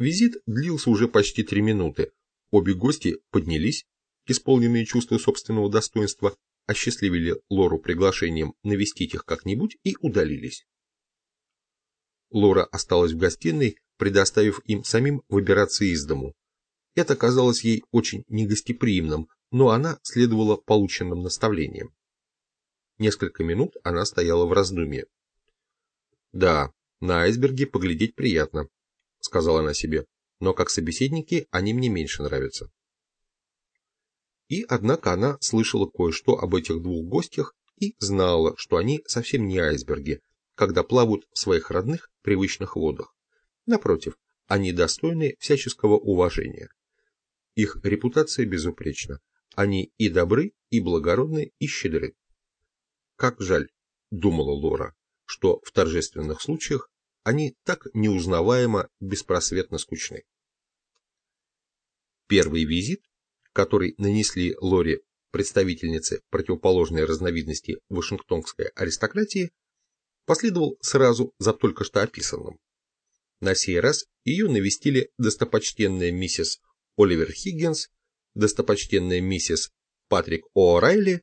Визит длился уже почти три минуты. Обе гости поднялись, исполненные чувства собственного достоинства, осчастливили Лору приглашением навестить их как-нибудь и удалились. Лора осталась в гостиной, предоставив им самим выбираться из дому. Это казалось ей очень негостеприимным, но она следовала полученным наставлениям. Несколько минут она стояла в раздумье. «Да, на айсберге поглядеть приятно», — сказала она себе, «но как собеседники они мне меньше нравятся». И, однако, она слышала кое-что об этих двух гостях и знала, что они совсем не айсберги, когда плавают в своих родных привычных водах. Напротив, они достойны всяческого уважения. Их репутация безупречна. Они и добры, и благородны, и щедры. Как жаль, думала Лора, что в торжественных случаях они так неузнаваемо беспросветно скучны. Первый визит который нанесли Лори представительнице противоположной разновидности вашингтонской аристократии, последовал сразу за только что описанным. На сей раз ее навестили достопочтенная миссис Оливер Хиггинс, достопочтенная миссис Патрик О'Райли,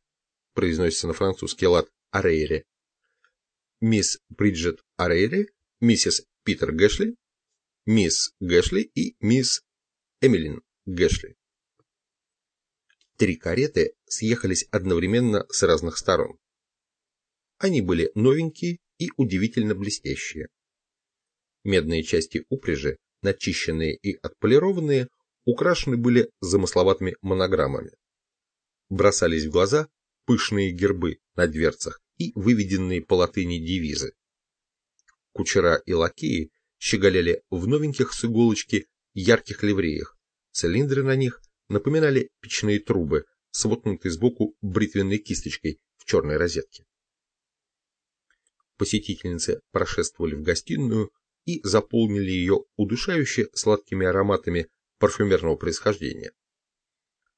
произносится на французский лад Арейре, мисс Бриджет Арейре, миссис Питер Гэшли, мисс Гэшли и мисс Эмилин Гэшли. Три кареты съехались одновременно с разных сторон. Они были новенькие и удивительно блестящие. Медные части упряжи, начищенные и отполированные, украшены были замысловатыми монограммами. Бросались в глаза пышные гербы на дверцах и выведенные по латыни девизы. Кучера и лакеи щеголяли в новеньких с иголочки ярких ливреях, цилиндры на них напоминали печные трубы с воткнутой сбоку бритвенной кисточкой в черной розетке. Посетительницы прошествовали в гостиную и заполнили ее удушающе сладкими ароматами парфюмерного происхождения.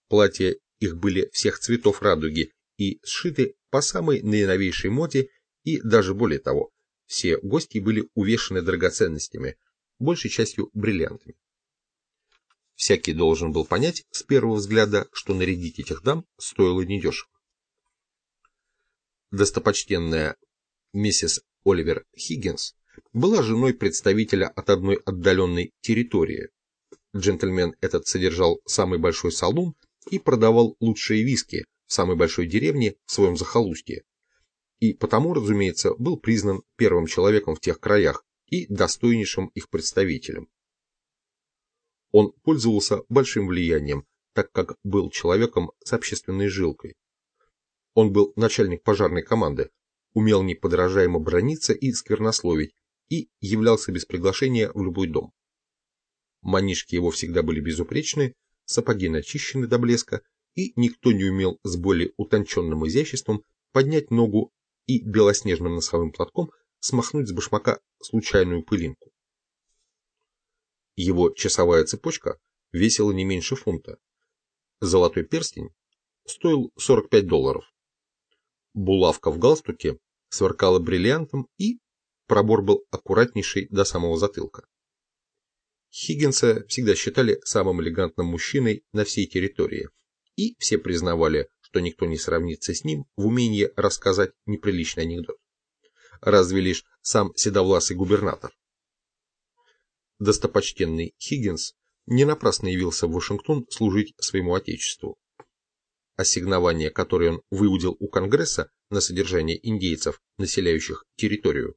Платья их были всех цветов радуги и сшиты по самой наиновейшей моде и даже более того, все гости были увешаны драгоценностями, большей частью бриллиантами. Всякий должен был понять с первого взгляда, что нарядить этих дам стоило недешево. Достопочтенная миссис Оливер Хиггинс была женой представителя от одной отдаленной территории. Джентльмен этот содержал самый большой салон и продавал лучшие виски в самой большой деревне в своем захолустье. И потому, разумеется, был признан первым человеком в тех краях и достойнейшим их представителем. Он пользовался большим влиянием, так как был человеком с общественной жилкой. Он был начальник пожарной команды, умел неподражаемо брониться и сквернословить, и являлся без приглашения в любой дом. Манишки его всегда были безупречны, сапоги начищены до блеска, и никто не умел с более утонченным изяществом поднять ногу и белоснежным носовым платком смахнуть с башмака случайную пылинку. Его часовая цепочка весила не меньше фунта. Золотой перстень стоил 45 долларов. Булавка в галстуке сверкала бриллиантом и пробор был аккуратнейший до самого затылка. Хиггинса всегда считали самым элегантным мужчиной на всей территории, и все признавали, что никто не сравнится с ним в умении рассказать неприличный анекдот. Разве лишь сам седовласый губернатор достопочтенный Хиггинс не напрасно явился в Вашингтон служить своему отечеству. Ассигнования, которые он выудил у Конгресса на содержание индейцев, населяющих территорию,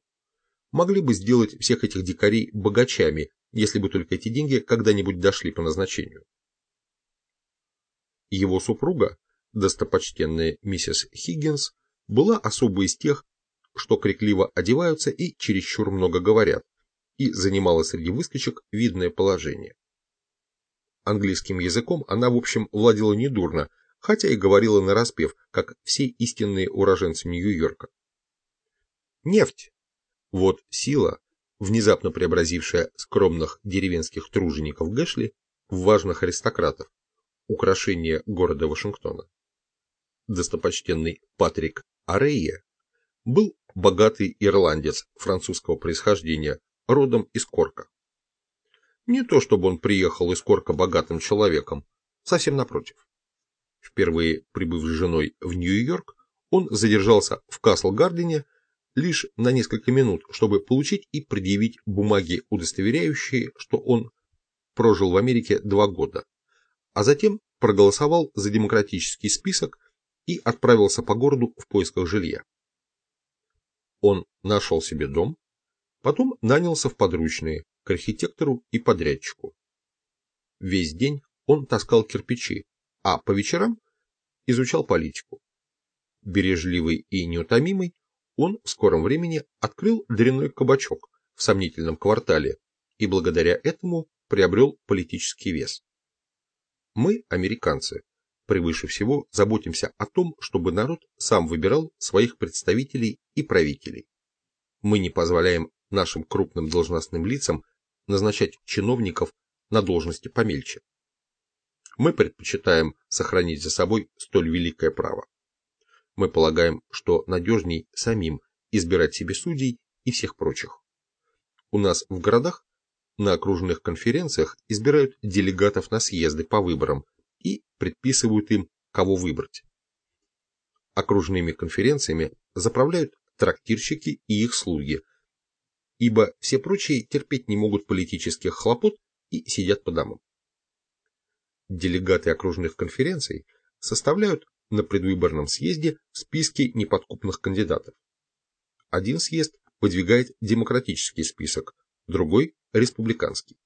могли бы сделать всех этих дикарей богачами, если бы только эти деньги когда-нибудь дошли по назначению. Его супруга, достопочтенная миссис Хиггинс, была особой из тех, что крикливо одеваются и чересчур много говорят, и занимала среди выскочек видное положение. Английским языком она, в общем, владела недурно, хотя и говорила нараспев, как все истинные уроженцы Нью-Йорка. Нефть. Вот сила, внезапно преобразившая скромных деревенских тружеников Гэшли в важных аристократов, украшение города Вашингтона. Достопочтенный Патрик Арейя был богатый ирландец французского происхождения, родом из Корка. Не то, чтобы он приехал из Корка богатым человеком, совсем напротив. Впервые прибыв с женой в Нью-Йорк, он задержался в Касл-Гардене лишь на несколько минут, чтобы получить и предъявить бумаги, удостоверяющие, что он прожил в Америке два года, а затем проголосовал за демократический список и отправился по городу в поисках жилья. Он нашел себе дом, потом нанялся в подручные к архитектору и подрядчику. Весь день он таскал кирпичи, а по вечерам изучал политику. Бережливый и неутомимый, он в скором времени открыл дрянной кабачок в сомнительном квартале и благодаря этому приобрел политический вес. Мы, американцы, превыше всего заботимся о том, чтобы народ сам выбирал своих представителей и правителей. Мы не позволяем нашим крупным должностным лицам назначать чиновников на должности помельче. Мы предпочитаем сохранить за собой столь великое право. Мы полагаем, что надежней самим избирать себе судей и всех прочих. У нас в городах на окружных конференциях избирают делегатов на съезды по выборам и предписывают им, кого выбрать. Окружными конференциями заправляют трактирщики и их слуги, ибо все прочие терпеть не могут политических хлопот и сидят по домам. Делегаты окружных конференций составляют на предвыборном съезде списки неподкупных кандидатов. Один съезд выдвигает демократический список, другой – республиканский.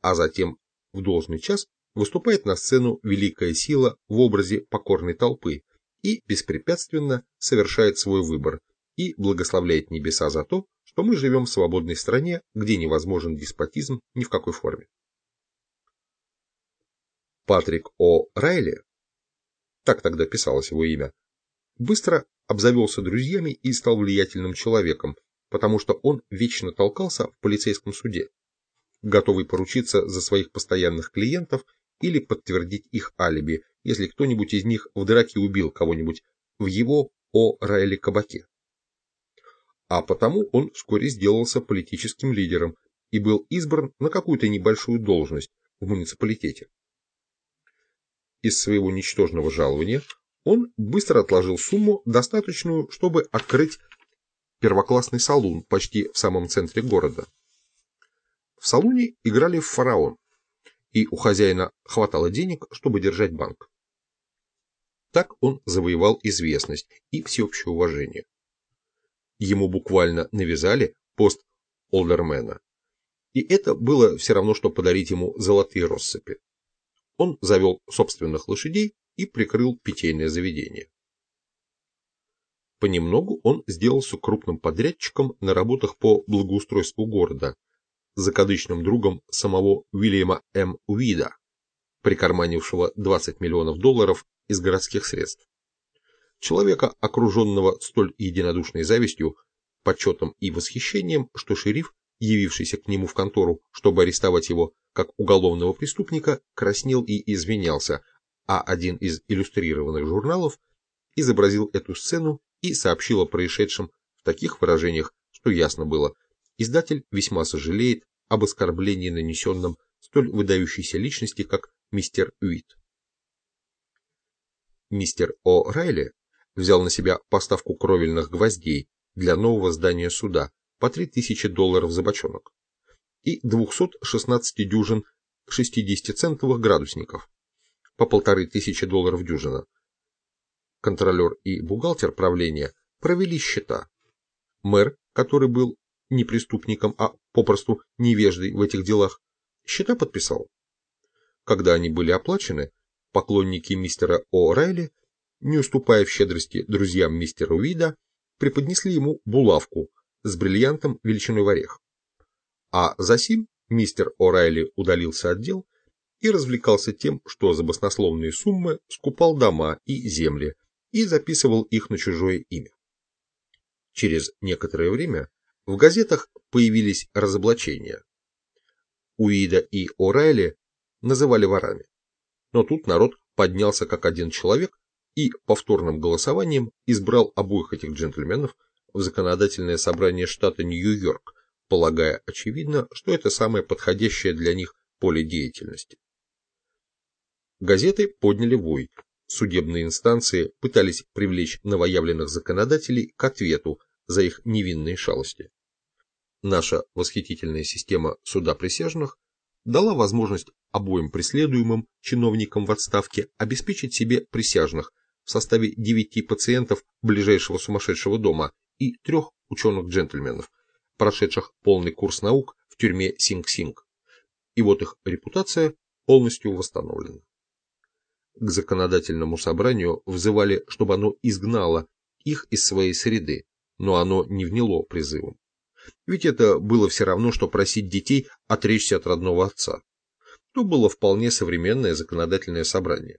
А затем в должный час выступает на сцену великая сила в образе покорной толпы и беспрепятственно совершает свой выбор и благословляет небеса за то, что мы живем в свободной стране, где невозможен деспотизм ни в какой форме. Патрик О. Райли, так тогда писалось его имя, быстро обзавелся друзьями и стал влиятельным человеком, потому что он вечно толкался в полицейском суде, готовый поручиться за своих постоянных клиентов или подтвердить их алиби, если кто-нибудь из них в драке убил кого-нибудь в его О. Райли кабаке. А потому он вскоре сделался политическим лидером и был избран на какую-то небольшую должность в муниципалитете. Из своего ничтожного жалования он быстро отложил сумму, достаточную, чтобы открыть первоклассный салун почти в самом центре города. В салуне играли в фараон, и у хозяина хватало денег, чтобы держать банк. Так он завоевал известность и всеобщее уважение. Ему буквально навязали пост олдермена, и это было все равно, что подарить ему золотые россыпи. Он завел собственных лошадей и прикрыл питейное заведение. Понемногу он сделался крупным подрядчиком на работах по благоустройству города, закадычным другом самого Уильяма М. Уида, прикарманившего 20 миллионов долларов из городских средств. Человека, окруженного столь единодушной завистью, почетом и восхищением, что шериф, явившийся к нему в контору, чтобы арестовать его как уголовного преступника, краснел и извинялся, а один из иллюстрированных журналов изобразил эту сцену и сообщил о происшедшем в таких выражениях, что ясно было, издатель весьма сожалеет об оскорблении, нанесенном столь выдающейся личности, как мистер Уит. Мистер О. Райли взял на себя поставку кровельных гвоздей для нового здания суда по 3000 долларов за бочонок и 216 дюжин 60-центовых градусников по полторы тысячи долларов дюжина. Контролер и бухгалтер правления провели счета. Мэр, который был не преступником, а попросту невеждой в этих делах, счета подписал. Когда они были оплачены, поклонники мистера О'Райли, не уступая в щедрости друзьям мистера Уида, преподнесли ему булавку с бриллиантом величиной в орех. А засим мистер О'Райли удалился от дел и развлекался тем, что за баснословные суммы скупал дома и земли и записывал их на чужое имя. Через некоторое время в газетах появились разоблачения. Уида и О'Райли называли ворами. Но тут народ поднялся как один человек и повторным голосованием избрал обоих этих джентльменов в законодательное собрание штата Нью-Йорк полагая, очевидно, что это самое подходящее для них поле деятельности. Газеты подняли вой. Судебные инстанции пытались привлечь новоявленных законодателей к ответу за их невинные шалости. Наша восхитительная система суда присяжных дала возможность обоим преследуемым чиновникам в отставке обеспечить себе присяжных в составе девяти пациентов ближайшего сумасшедшего дома и трех ученых-джентльменов, прошедших полный курс наук в тюрьме Синг-Синг. И вот их репутация полностью восстановлена. К законодательному собранию взывали, чтобы оно изгнало их из своей среды, но оно не вняло призывом. Ведь это было все равно, что просить детей отречься от родного отца. То было вполне современное законодательное собрание.